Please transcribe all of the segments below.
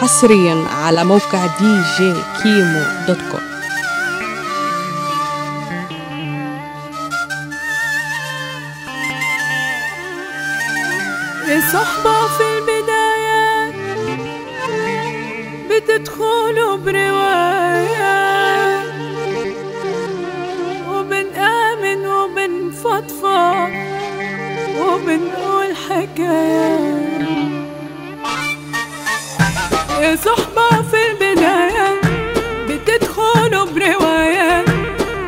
حصريا على موقع دي جي كيمو dot com. الصحبة في البداية بتدخلوا برواية وبنآمن وبنفضفض وبنقول حكاية يا صحبة في البداية بتدخلوا برواية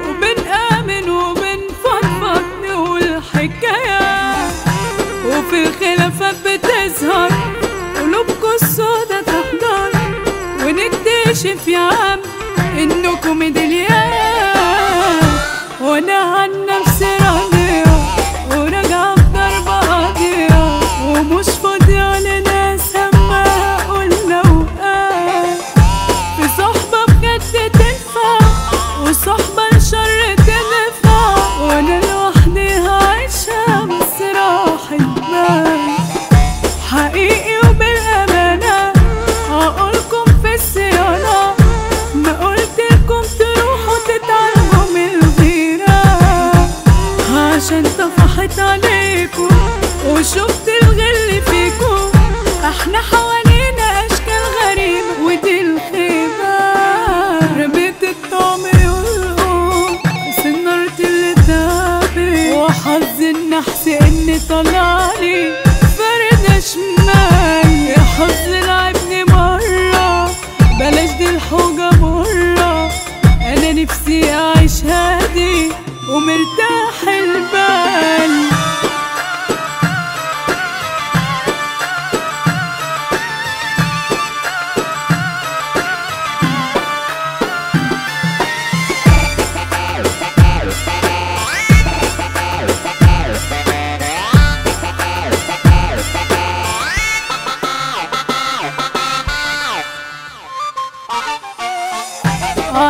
وبنآمن وبنفضفض نقول حكاية وفي الخلافات بتظهر قلوبكوا السودا تحضر ونكتشف يا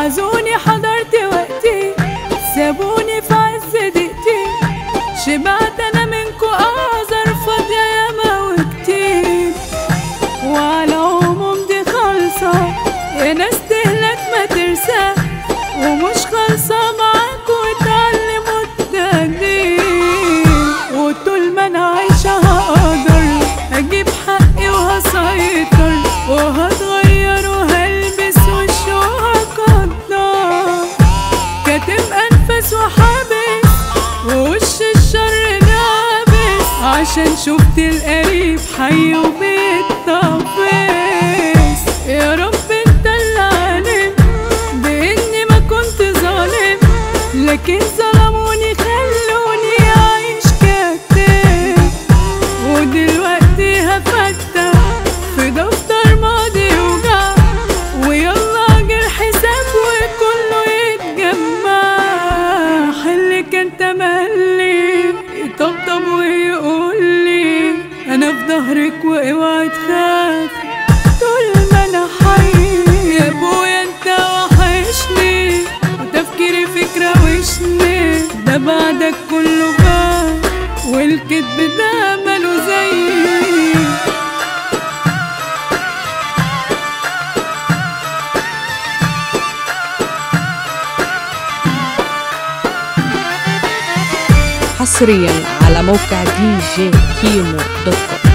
عزوني حضرت وقتي سابوني في عز دقتي شبعت عشان شفت القريب حي وبيتطفس ظهرك واوعي تخاف طول ما أنا حي يا أبويا أنت وحشني. وتفكيري فكرة وشني. ده بعدك كله بقى والكذب ده ماله زيي حصريا على موقع دي جي كيمو دوت كوم